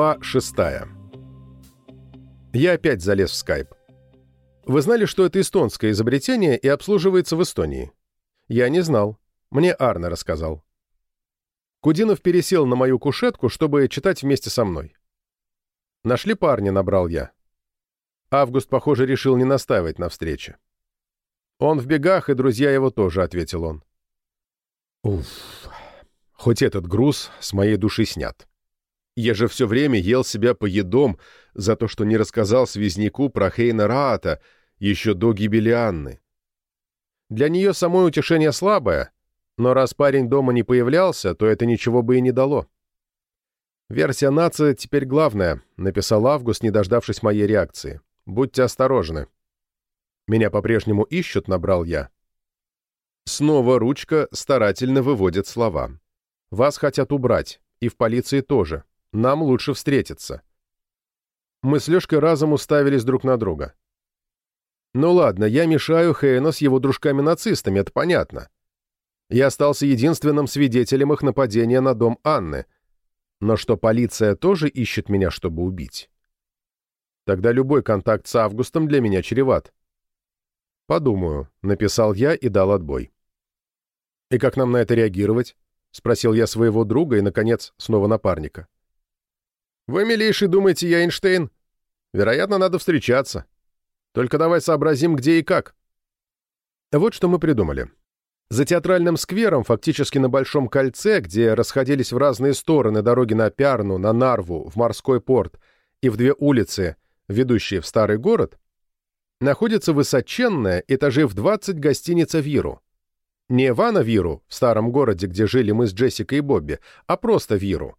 Глава 6. Я опять залез в скайп. Вы знали, что это эстонское изобретение и обслуживается в Эстонии? Я не знал. Мне Арне рассказал. Кудинов пересел на мою кушетку, чтобы читать вместе со мной. «Нашли парня», — набрал я. Август, похоже, решил не настаивать на встрече. «Он в бегах, и друзья его тоже», — ответил он. Уф, хоть этот груз с моей души снят. Я же все время ел себя по едом за то, что не рассказал связняку про Хейна Раата еще до гибели Анны. Для нее самое утешение слабое, но раз парень дома не появлялся, то это ничего бы и не дало. «Версия нации теперь главная», — написал Август, не дождавшись моей реакции. «Будьте осторожны». «Меня по-прежнему ищут», — набрал я. Снова ручка старательно выводит слова. «Вас хотят убрать, и в полиции тоже. Нам лучше встретиться». Мы с Лёшкой разом уставились друг на друга. «Ну ладно, я мешаю Хейна с его дружками-нацистами, это понятно. Я остался единственным свидетелем их нападения на дом Анны. Но что полиция тоже ищет меня, чтобы убить? Тогда любой контакт с Августом для меня чреват. «Подумаю», — написал я и дал отбой. «И как нам на это реагировать?» — спросил я своего друга и, наконец, снова напарника. «Вы, милейший, думаете, я Эйнштейн? Вероятно, надо встречаться. Только давай сообразим, где и как». Вот что мы придумали. За театральным сквером, фактически на Большом кольце, где расходились в разные стороны дороги на Пярну, на Нарву, в морской порт и в две улицы, ведущие в старый город, находится высоченная, этажей в 20 гостиница «Виру». Не Вана Виру, в старом городе, где жили мы с Джессикой и Бобби, а просто Виру.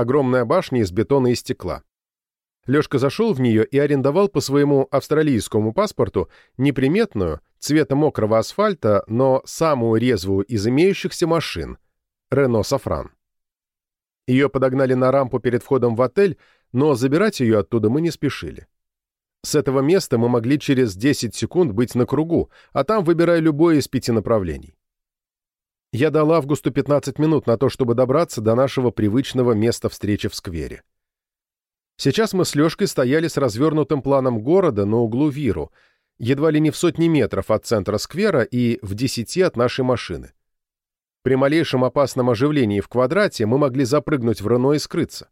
Огромная башня из бетона и стекла. Лёшка зашел в нее и арендовал по своему австралийскому паспорту неприметную, цвета мокрого асфальта, но самую резвую из имеющихся машин — Рено Сафран. Ее подогнали на рампу перед входом в отель, но забирать ее оттуда мы не спешили. С этого места мы могли через 10 секунд быть на кругу, а там выбирая любое из пяти направлений. Я дал Августу 15 минут на то, чтобы добраться до нашего привычного места встречи в сквере. Сейчас мы с Лёшкой стояли с развернутым планом города на углу Виру, едва ли не в сотни метров от центра сквера и в десяти от нашей машины. При малейшем опасном оживлении в квадрате мы могли запрыгнуть в Рено и скрыться.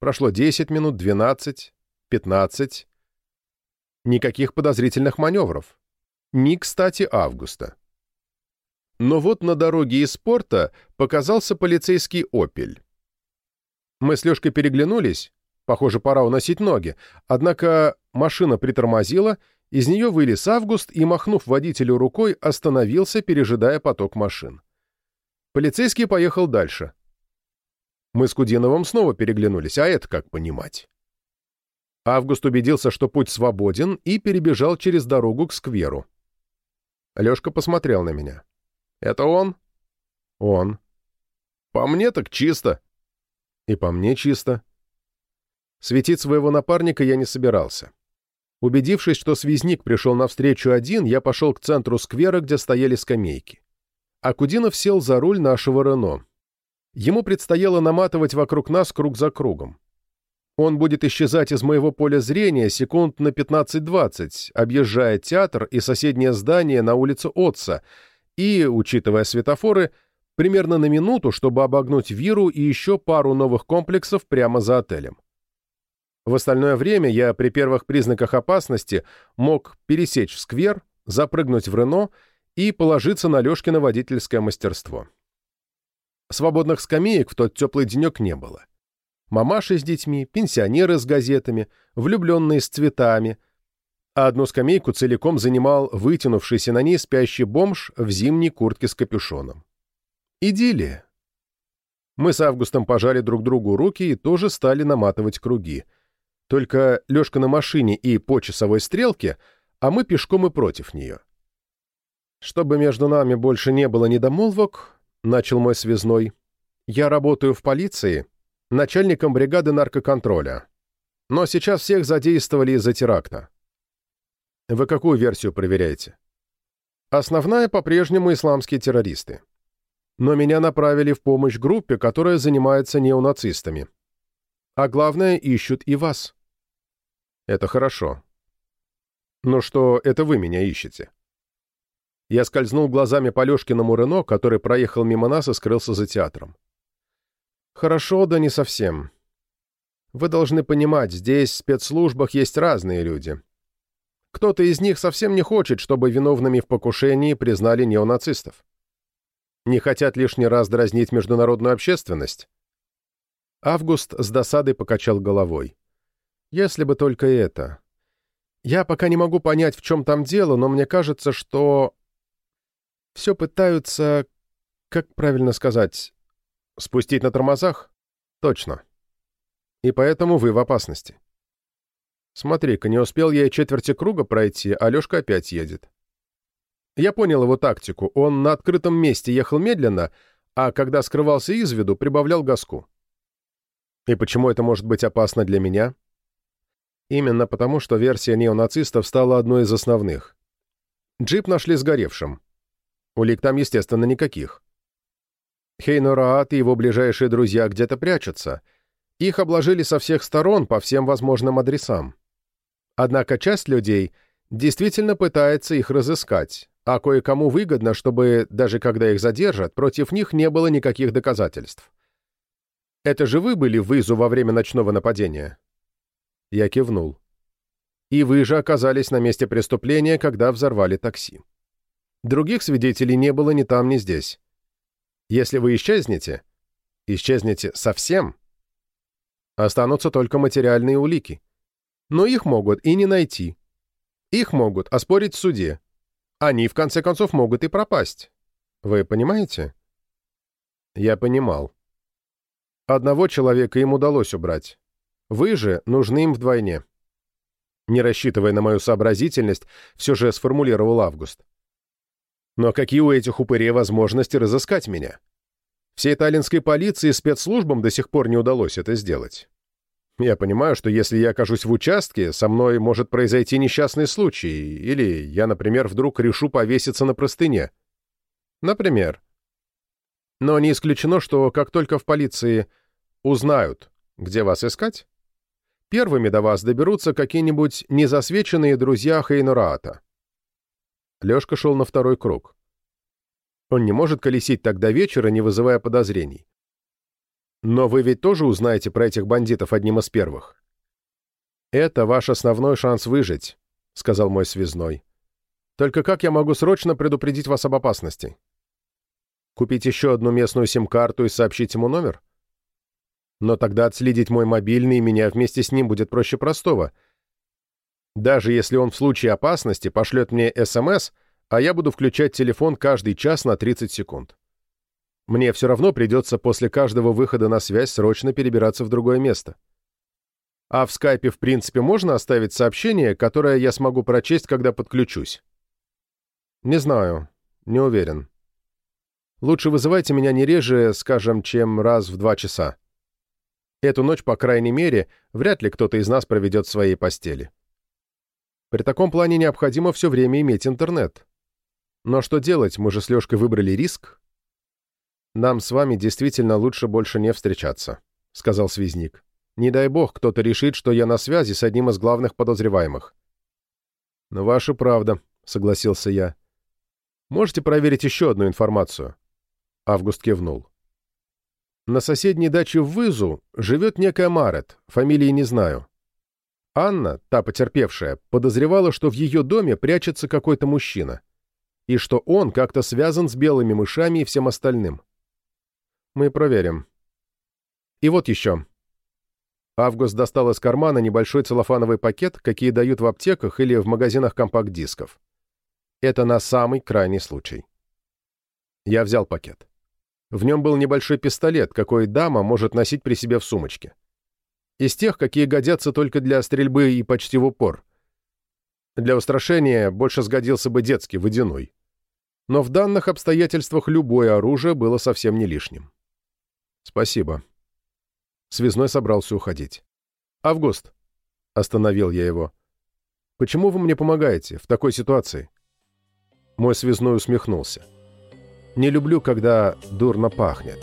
Прошло 10 минут, 12, 15. Никаких подозрительных маневров. Ни, кстати, Августа. Но вот на дороге из порта показался полицейский «Опель». Мы с Лёшкой переглянулись, Похоже, пора уносить ноги. Однако машина притормозила, из нее вылез Август и, махнув водителю рукой, остановился, пережидая поток машин. Полицейский поехал дальше. Мы с Кудиновым снова переглянулись, а это как понимать? Август убедился, что путь свободен, и перебежал через дорогу к скверу. Лёшка посмотрел на меня. «Это он?» «Он». «По мне так чисто». «И по мне чисто». Светить своего напарника я не собирался. Убедившись, что связник пришел навстречу один, я пошел к центру сквера, где стояли скамейки. Акудинов сел за руль нашего Рено. Ему предстояло наматывать вокруг нас круг за кругом. Он будет исчезать из моего поля зрения секунд на 15-20, объезжая театр и соседнее здание на улице Отца, и, учитывая светофоры, примерно на минуту, чтобы обогнуть Виру и еще пару новых комплексов прямо за отелем. В остальное время я при первых признаках опасности мог пересечь сквер, запрыгнуть в Рено и положиться на Лёшкино водительское мастерство. Свободных скамеек в тот теплый денек не было. Мамаши с детьми, пенсионеры с газетами, влюбленные с цветами, а одну скамейку целиком занимал вытянувшийся на ней спящий бомж в зимней куртке с капюшоном. Идиллия. Мы с Августом пожали друг другу руки и тоже стали наматывать круги — только Лёшка на машине и по часовой стрелке, а мы пешком и против нее. Чтобы между нами больше не было недомолвок, начал мой связной, я работаю в полиции, начальником бригады наркоконтроля. Но сейчас всех задействовали из-за теракта. Вы какую версию проверяете? Основная по-прежнему исламские террористы. Но меня направили в помощь группе, которая занимается неонацистами. А главное, ищут и вас. Это хорошо. Но что это вы меня ищете? Я скользнул глазами по Лешкиному Рено, который проехал мимо нас и скрылся за театром. Хорошо, да не совсем. Вы должны понимать, здесь в спецслужбах есть разные люди. Кто-то из них совсем не хочет, чтобы виновными в покушении признали неонацистов. Не хотят лишний раз дразнить международную общественность. Август с досадой покачал головой. Если бы только это. Я пока не могу понять, в чем там дело, но мне кажется, что... Все пытаются... Как правильно сказать? Спустить на тормозах? Точно. И поэтому вы в опасности. Смотри-ка, не успел я и четверти круга пройти, а Лёшка опять едет. Я понял его тактику. Он на открытом месте ехал медленно, а когда скрывался из виду, прибавлял газку. И почему это может быть опасно для меня? Именно потому, что версия неонацистов стала одной из основных. Джип нашли сгоревшим. Улик там, естественно, никаких. Хейнораат и его ближайшие друзья где-то прячутся — их обложили со всех сторон по всем возможным адресам. Однако часть людей действительно пытается их разыскать, а кое-кому выгодно, чтобы, даже когда их задержат, против них не было никаких доказательств. «Это же вы были в Изу во время ночного нападения?» Я кивнул. «И вы же оказались на месте преступления, когда взорвали такси. Других свидетелей не было ни там, ни здесь. Если вы исчезнете, исчезнете совсем, Останутся только материальные улики. Но их могут и не найти. Их могут оспорить в суде. Они, в конце концов, могут и пропасть. Вы понимаете? Я понимал. Одного человека им удалось убрать. Вы же нужны им вдвойне. Не рассчитывая на мою сообразительность, все же сформулировал Август. Но какие у этих упырей возможности разыскать меня? Всей таллинской полиции и спецслужбам до сих пор не удалось это сделать. Я понимаю, что если я окажусь в участке, со мной может произойти несчастный случай, или я, например, вдруг решу повеситься на простыне. Например. Но не исключено, что как только в полиции узнают, где вас искать, первыми до вас доберутся какие-нибудь незасвеченные друзья Хейнураата. Лёшка шел на второй круг. Он не может колесить до вечера, не вызывая подозрений. Но вы ведь тоже узнаете про этих бандитов одним из первых. «Это ваш основной шанс выжить», — сказал мой связной. «Только как я могу срочно предупредить вас об опасности? Купить еще одну местную сим-карту и сообщить ему номер? Но тогда отследить мой мобильный и меня вместе с ним будет проще простого. Даже если он в случае опасности пошлет мне СМС — а я буду включать телефон каждый час на 30 секунд. Мне все равно придется после каждого выхода на связь срочно перебираться в другое место. А в скайпе, в принципе, можно оставить сообщение, которое я смогу прочесть, когда подключусь? Не знаю, не уверен. Лучше вызывайте меня не реже, скажем, чем раз в два часа. Эту ночь, по крайней мере, вряд ли кто-то из нас проведет в своей постели. При таком плане необходимо все время иметь интернет. Но что делать, мы же с Лёшкой выбрали риск. Нам с вами действительно лучше больше не встречаться, сказал связник. Не дай бог, кто-то решит, что я на связи с одним из главных подозреваемых. Но ваша правда, согласился я. Можете проверить еще одну информацию? Август кивнул. На соседней даче в Вызу живет некая Марет, фамилии не знаю. Анна, та потерпевшая, подозревала, что в ее доме прячется какой-то мужчина и что он как-то связан с белыми мышами и всем остальным. Мы проверим. И вот еще. Август достал из кармана небольшой целлофановый пакет, какие дают в аптеках или в магазинах компакт-дисков. Это на самый крайний случай. Я взял пакет. В нем был небольшой пистолет, какой дама может носить при себе в сумочке. Из тех, какие годятся только для стрельбы и почти в упор. Для устрашения больше сгодился бы детский, водяной но в данных обстоятельствах любое оружие было совсем не лишним. «Спасибо». Связной собрался уходить. «Август», — остановил я его, — «почему вы мне помогаете в такой ситуации?» Мой связной усмехнулся. «Не люблю, когда дурно пахнет».